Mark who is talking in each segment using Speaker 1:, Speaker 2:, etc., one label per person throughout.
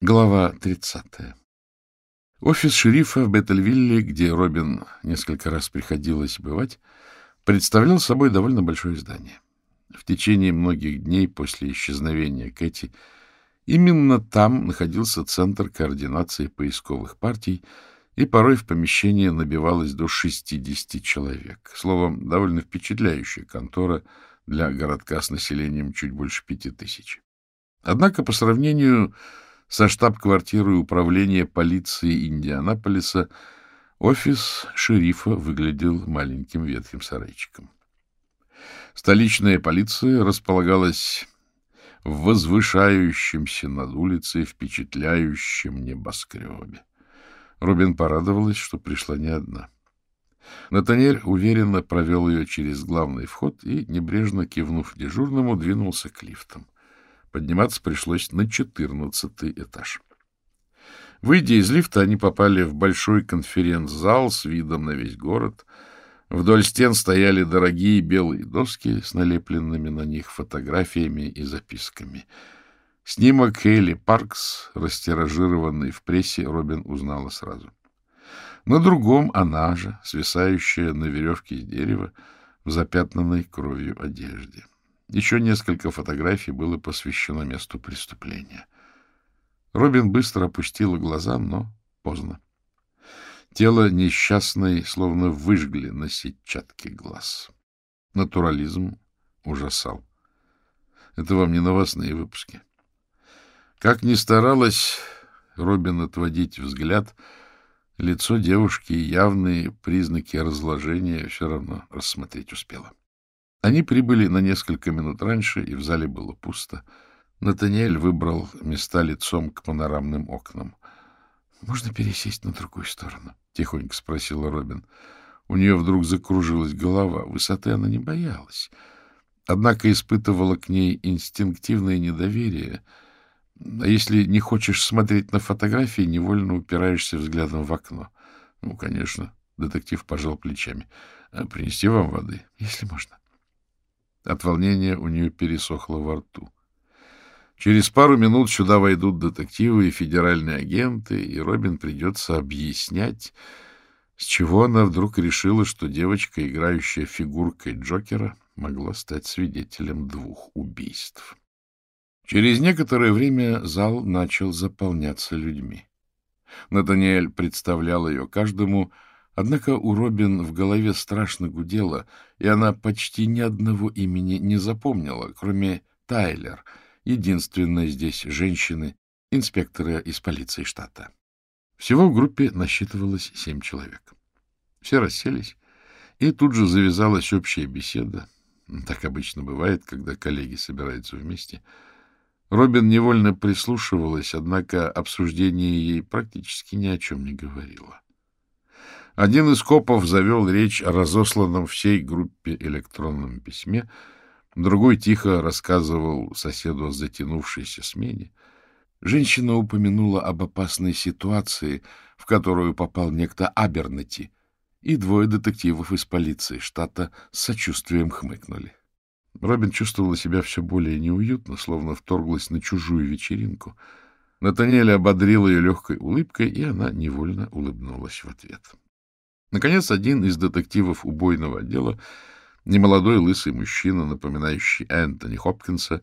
Speaker 1: Глава 30. Офис шерифа в Беттельвилле, где Робин несколько раз приходилось бывать, представлял собой довольно большое здание. В течение многих дней после исчезновения Кэти именно там находился центр координации поисковых партий, и порой в помещении набивалось до 60 человек. Словом, довольно впечатляющая контора для городка с населением чуть больше пяти тысяч. Однако по сравнению со штаб-квартирой управления полиции Индианаполиса офис шерифа выглядел маленьким ветхим сарайчиком. Столичная полиция располагалась в возвышающемся над улицей впечатляющем небоскребе. Робин порадовалась, что пришла не одна. Натанель уверенно провел ее через главный вход и, небрежно кивнув дежурному, двинулся к лифтам. Подниматься пришлось на четырнадцатый этаж. Выйдя из лифта, они попали в большой конференц-зал с видом на весь город. Вдоль стен стояли дорогие белые доски с налепленными на них фотографиями и записками. Снимок Хейли Паркс, растиражированный в прессе, Робин узнала сразу. На другом она же, свисающая на веревке из дерева, в запятнанной кровью одежде. Еще несколько фотографий было посвящено месту преступления. Робин быстро опустила глаза, но поздно. Тело несчастной словно выжгли на сетчатке глаз. Натурализм ужасал. Это вам не новостные выпуски. Как ни старалась Робин отводить взгляд, лицо девушки и явные признаки разложения все равно рассмотреть успела. Они прибыли на несколько минут раньше, и в зале было пусто. Натаниэль выбрал места лицом к панорамным окнам. — Можно пересесть на другую сторону? — тихонько спросила Робин. У нее вдруг закружилась голова. Высоты она не боялась. Однако испытывала к ней инстинктивное недоверие. А если не хочешь смотреть на фотографии, невольно упираешься взглядом в окно. — Ну, конечно. Детектив пожал плечами. — Принести вам воды? — Если можно. От волнения у нее пересохло во рту. Через пару минут сюда войдут детективы и федеральные агенты, и Робин придется объяснять, с чего она вдруг решила, что девочка, играющая фигуркой Джокера, могла стать свидетелем двух убийств. Через некоторое время зал начал заполняться людьми. Натаниэль представлял ее каждому, Однако у Робин в голове страшно гудело, и она почти ни одного имени не запомнила, кроме Тайлер, единственной здесь женщины, инспектора из полиции штата. Всего в группе насчитывалось семь человек. Все расселись, и тут же завязалась общая беседа. Так обычно бывает, когда коллеги собираются вместе. Робин невольно прислушивалась, однако обсуждение ей практически ни о чем не говорило. Один из копов завел речь о разосланном всей группе электронном письме, другой тихо рассказывал соседу о затянувшейся смене. Женщина упомянула об опасной ситуации, в которую попал некто Абернати, и двое детективов из полиции штата с сочувствием хмыкнули. Робин чувствовала себя все более неуютно, словно вторглась на чужую вечеринку. Натаниэль ободрил ее легкой улыбкой, и она невольно улыбнулась в ответ. — Наконец, один из детективов убойного отдела, немолодой лысый мужчина, напоминающий Энтони Хопкинса,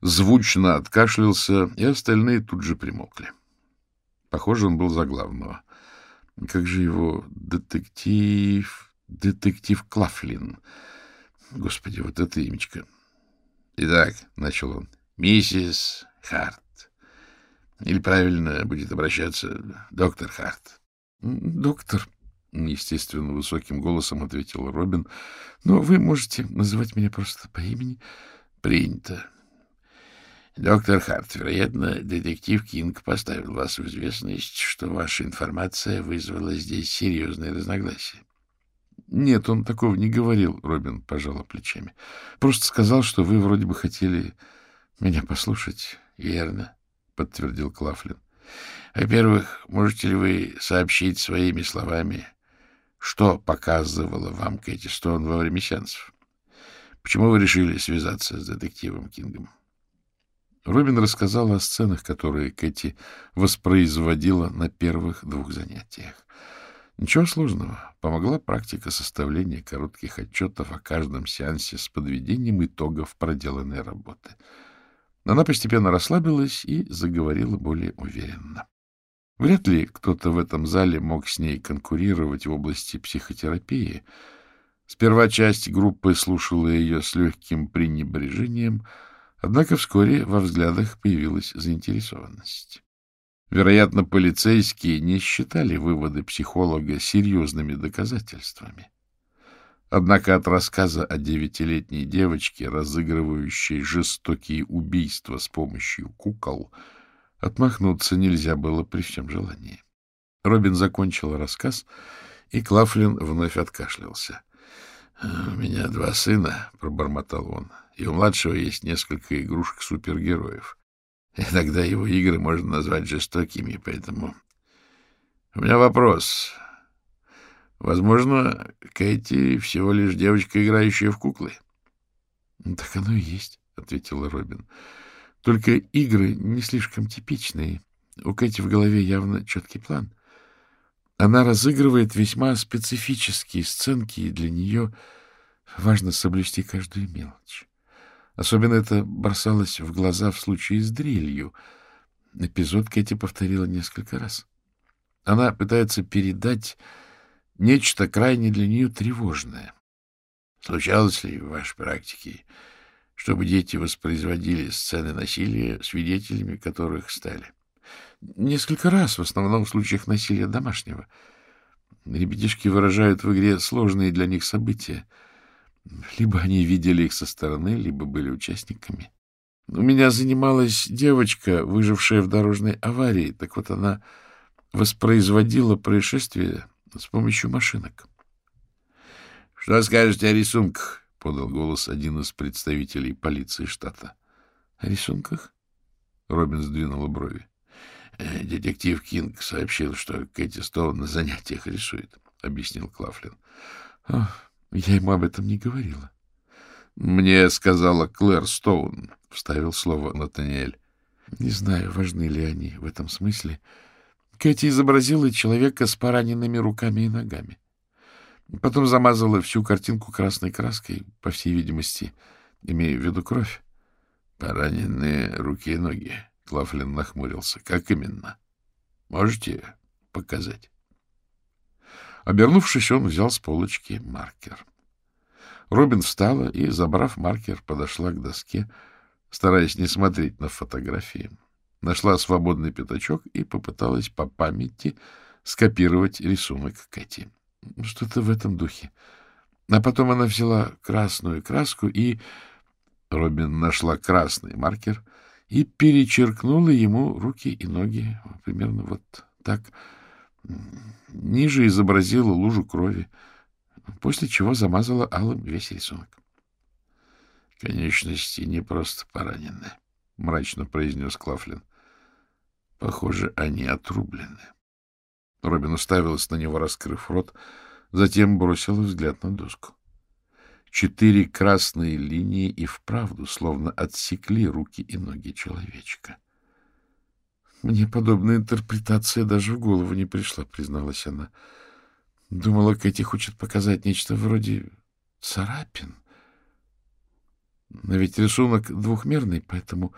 Speaker 1: звучно откашлялся, и остальные тут же примолкли. Похоже, он был за главного. Как же его детектив... детектив Клафлин. Господи, вот это имечко. Итак, — начал он, — миссис Харт. Или правильно будет обращаться доктор Харт. — Доктор, — естественно высоким голосом ответил Робин. — Но вы можете называть меня просто по имени. — Принято. Доктор Харт, вероятно, детектив Кинг поставил вас в известность, что ваша информация вызвала здесь серьезные разногласия. — Нет, он такого не говорил, — Робин пожал плечами. — Просто сказал, что вы вроде бы хотели меня послушать. — Верно, — подтвердил Клафлин. — Во-первых, можете ли вы сообщить своими словами, что показывала вам Кэти Стоун во время сеансов? Почему вы решили связаться с детективом Кингом? Робин рассказала о сценах, которые Кэти воспроизводила на первых двух занятиях. Ничего сложного. Помогла практика составления коротких отчетов о каждом сеансе с подведением итогов проделанной работы. Она постепенно расслабилась и заговорила более уверенно. Вряд ли кто-то в этом зале мог с ней конкурировать в области психотерапии. Сперва часть группы слушала ее с легким пренебрежением, однако вскоре во взглядах появилась заинтересованность. Вероятно, полицейские не считали выводы психолога серьезными доказательствами. Однако от рассказа о девятилетней девочке, разыгрывающей жестокие убийства с помощью кукол, отмахнуться нельзя было при всем желании. Робин закончил рассказ, и Клафлин вновь откашлялся. — У меня два сына, — пробормотал он, — и у младшего есть несколько игрушек супергероев. Иногда его игры можно назвать жестокими, поэтому... У меня вопрос. Возможно, Кэти всего лишь девочка, играющая в куклы? — Так оно и есть, — ответила Робин. — Только игры не слишком типичные. У Кэти в голове явно четкий план. Она разыгрывает весьма специфические сценки, и для нее важно соблюсти каждую мелочь. Особенно это бросалось в глаза в случае с дрелью. Эпизод Кэти повторила несколько раз. Она пытается передать нечто крайне для нее тревожное. Случалось ли в вашей практике, чтобы дети воспроизводили сцены насилия, свидетелями которых стали? Несколько раз, в основном в случаях насилия домашнего. Ребятишки выражают в игре сложные для них события — либо они видели их со стороны, либо были участниками. У меня занималась девочка, выжившая в дорожной аварии. Так вот, она воспроизводила происшествие с помощью машинок. — Что скажете о рисунках? — подал голос один из представителей полиции штата. — О рисунках? — Робин сдвинула брови. «Э, — Детектив Кинг сообщил, что Кэти Стоун на занятиях рисует, — объяснил Клафлин. — я ему об этом не говорила. — Мне сказала Клэр Стоун, — вставил слово Натаниэль. Не знаю, важны ли они в этом смысле. Кэти изобразила человека с пораненными руками и ногами. Потом замазала всю картинку красной краской, по всей видимости, имея в виду кровь. — Пораненные руки и ноги, — Клафлин нахмурился. — Как именно? Можете показать? Обернувшись, он взял с полочки маркер. Робин встала и, забрав маркер, подошла к доске, стараясь не смотреть на фотографии. Нашла свободный пятачок и попыталась по памяти скопировать рисунок Кэти. Что-то в этом духе. А потом она взяла красную краску и... Робин нашла красный маркер и перечеркнула ему руки и ноги. Примерно вот так. Ниже изобразила лужу крови, после чего замазала алым весь рисунок. — Конечности не просто поранены, — мрачно произнес Клафлин. — Похоже, они отрублены. Робин уставилась на него, раскрыв рот, затем бросила взгляд на доску. Четыре красные линии и вправду словно отсекли руки и ноги человечка. — мне подобная интерпретация даже в голову не пришла, призналась она. Думала, Кэти хочет показать нечто вроде царапин. Но ведь рисунок двухмерный, поэтому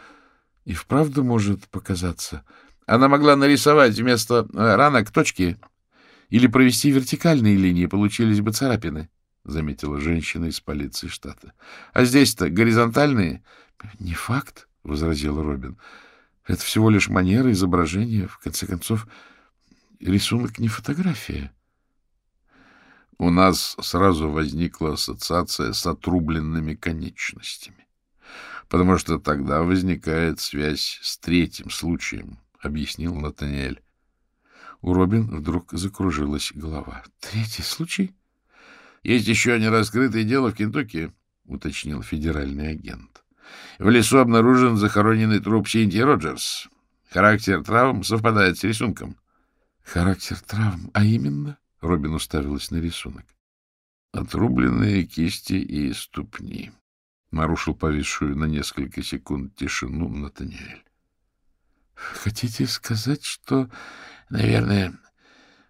Speaker 1: и вправду может показаться. Она могла нарисовать вместо э, ранок точки или провести вертикальные линии, получились бы царапины, — заметила женщина из полиции штата. — А здесь-то горизонтальные? — Не факт, — возразил Робин. Это всего лишь манера изображения. В конце концов, рисунок не фотография. У нас сразу возникла ассоциация с отрубленными конечностями, потому что тогда возникает связь с третьим случаем, — объяснил Натаниэль. У Робин вдруг закружилась голова. — Третий случай? — Есть еще нераскрытое дело в Кентукки, — уточнил федеральный агент. В лесу обнаружен захороненный труп Синтии Роджерс. Характер травм совпадает с рисунком. — Характер травм, а именно? — Робин уставилась на рисунок. — Отрубленные кисти и ступни. Нарушил повисшую на несколько секунд тишину Натаниэль. — Хотите сказать, что, наверное,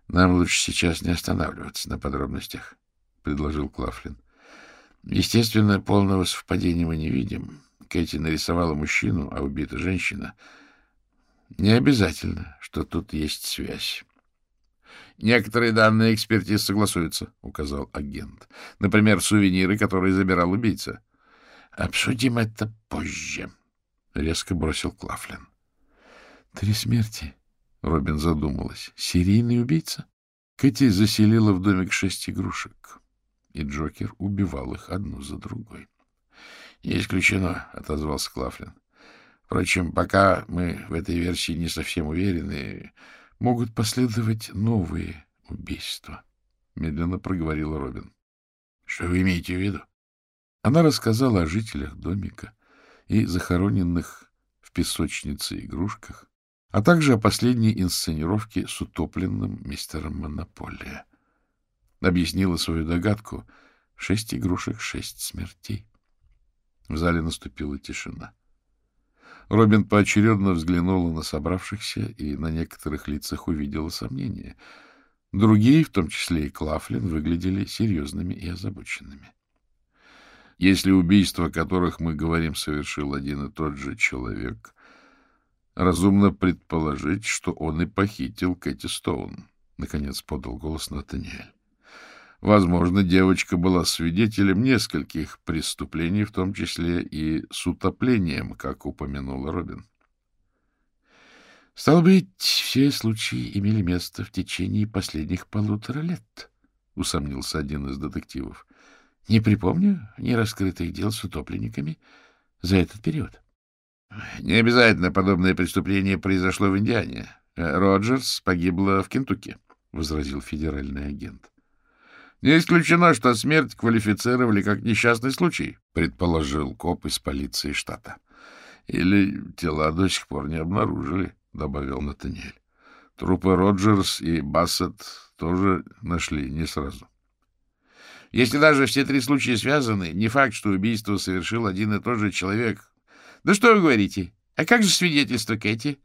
Speaker 1: нам лучше сейчас не останавливаться на подробностях? — предложил Клафлин. — Естественно, полного совпадения мы не видим. Кэти нарисовала мужчину, а убита женщина. Не обязательно, что тут есть связь. Некоторые данные экспертиз согласуются, — указал агент. Например, сувениры, которые забирал убийца. — Обсудим это позже, — резко бросил Клафлин. — Три смерти, — Робин задумалась. — Серийный убийца? Кэти заселила в домик шесть игрушек, и Джокер убивал их одну за другой. — Не исключено, — отозвался Клафлин. — Впрочем, пока мы в этой версии не совсем уверены, могут последовать новые убийства, — медленно проговорила Робин. — Что вы имеете в виду? Она рассказала о жителях домика и захороненных в песочнице игрушках, а также о последней инсценировке с утопленным мистером Монополия. Объяснила свою догадку — шесть игрушек, шесть смертей. В зале наступила тишина. Робин поочередно взглянула на собравшихся и на некоторых лицах увидела сомнения. Другие, в том числе и Клафлин, выглядели серьезными и озабоченными. Если убийства, о которых мы говорим, совершил один и тот же человек, разумно предположить, что он и похитил Кэти Стоун, — наконец подал голос Натаниэль. Возможно, девочка была свидетелем нескольких преступлений, в том числе и с утоплением, как упомянула Робин. — Стало быть, все случаи имели место в течение последних полутора лет, — усомнился один из детективов. — Не припомню ни раскрытых дел с утопленниками за этот период. — Не обязательно подобное преступление произошло в Индиане. Роджерс погибла в Кентукки, — возразил федеральный агент. Не исключено, что смерть квалифицировали как несчастный случай, предположил коп из полиции штата. Или тела до сих пор не обнаружили, добавил Натаниэль. Трупы Роджерс и Бассет тоже нашли не сразу. Если даже все три случая связаны, не факт, что убийство совершил один и тот же человек. Да что вы говорите? А как же свидетельство Кэти?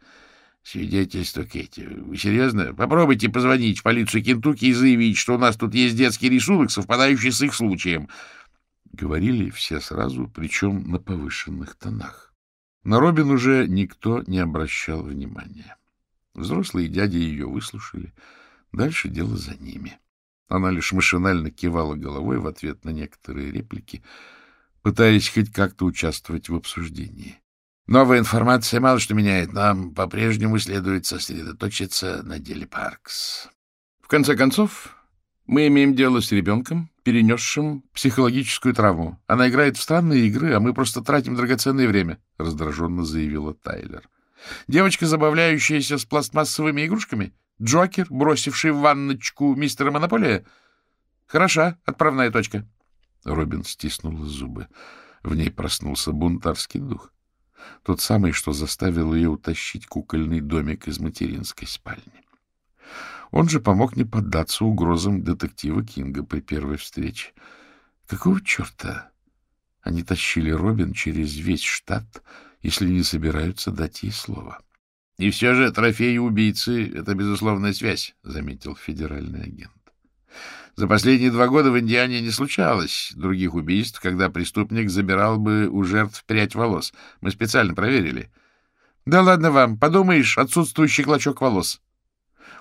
Speaker 1: Свидетельство Кэти. Вы серьезно? Попробуйте позвонить в полицию Кентукки и заявить, что у нас тут есть детский рисунок, совпадающий с их случаем. Говорили все сразу, причем на повышенных тонах. На Робин уже никто не обращал внимания. Взрослые дяди ее выслушали. Дальше дело за ними. Она лишь машинально кивала головой в ответ на некоторые реплики, пытаясь хоть как-то участвовать в обсуждении. Новая информация мало что меняет. Нам по-прежнему следует сосредоточиться на деле Паркс. В конце концов, мы имеем дело с ребенком, перенесшим психологическую травму. Она играет в странные игры, а мы просто тратим драгоценное время, — раздраженно заявила Тайлер. Девочка, забавляющаяся с пластмассовыми игрушками? Джокер, бросивший в ванночку мистера Монополия? Хороша отправная точка. Робин стиснула зубы. В ней проснулся бунтарский дух. Тот самый, что заставил ее утащить кукольный домик из материнской спальни. Он же помог не поддаться угрозам детектива Кинга при первой встрече. Какого черта они тащили Робин через весь штат, если не собираются дать ей слово? — И все же трофеи убийцы — это безусловная связь, — заметил федеральный агент. За последние два года в Индиане не случалось других убийств, когда преступник забирал бы у жертв прядь волос. Мы специально проверили. Да ладно вам, подумаешь, отсутствующий клочок волос.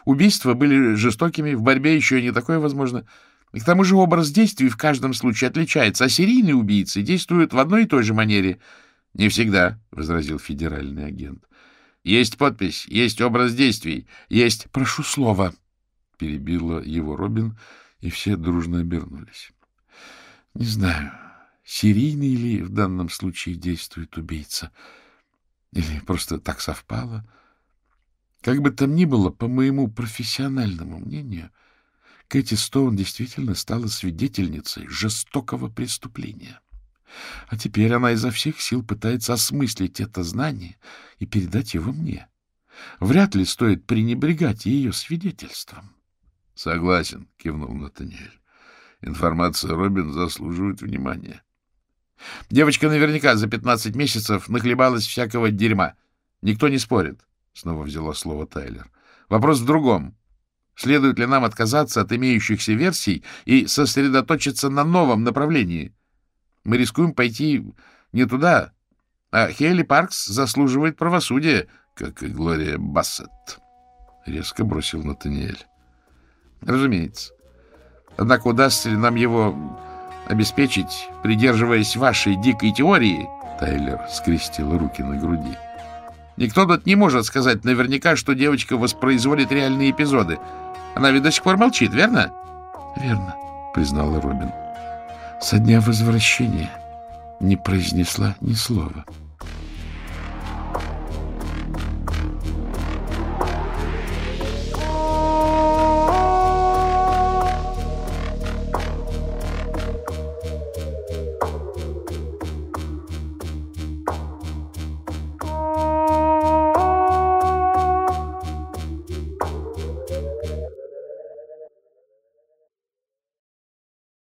Speaker 1: Убийства были жестокими, в борьбе еще не такое возможно. И к тому же образ действий в каждом случае отличается, а серийные убийцы действуют в одной и той же манере. — Не всегда, — возразил федеральный агент. — Есть подпись, есть образ действий, есть... — Прошу слова, — перебила его Робин, — и все дружно обернулись. Не знаю, серийный ли в данном случае действует убийца, или просто так совпало. Как бы там ни было, по моему профессиональному мнению, Кэти Стоун действительно стала свидетельницей жестокого преступления. А теперь она изо всех сил пытается осмыслить это знание и передать его мне. Вряд ли стоит пренебрегать ее свидетельством. — Согласен, — кивнул Натаниэль. — Информация Робин заслуживает внимания. Девочка наверняка за 15 месяцев нахлебалась всякого дерьма. Никто не спорит. Снова взяла слово Тайлер. Вопрос в другом. Следует ли нам отказаться от имеющихся версий и сосредоточиться на новом направлении? Мы рискуем пойти не туда, а Хейли Паркс заслуживает правосудия, как и Глория Бассет. Резко бросил Натаниэль. Разумеется. Однако удастся ли нам его обеспечить, придерживаясь вашей дикой теории? Тайлер скрестил руки на груди. Никто тут не может сказать наверняка, что девочка воспроизводит реальные эпизоды. Она ведь до сих пор молчит, верно? — Верно, — признала Робин. — Со дня возвращения не произнесла ни слова. —